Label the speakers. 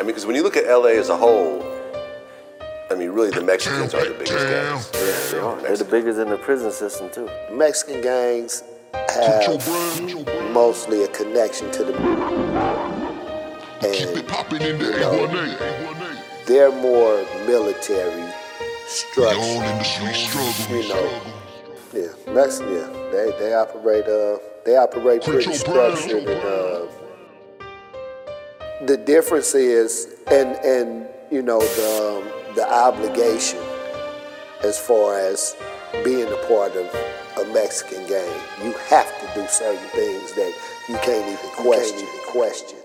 Speaker 1: I mean, because when you look at LA as a whole, I mean, really the Mexicans are the biggest gangs.
Speaker 2: Yeah, they are. They're the biggest in the prison system too.
Speaker 3: Mexican gangs have mostly a connection to the and
Speaker 4: Popping in the
Speaker 3: you know, they're more military
Speaker 4: All
Speaker 3: structure.
Speaker 4: in the street struggle.
Speaker 3: You know, yeah, Mexican. yeah, they they operate uh they operate pretty
Speaker 4: Put
Speaker 3: structured and uh the difference is and and you know the um, the obligation as far as being a part of a Mexican gang, you have to do certain things that you can't even question. question.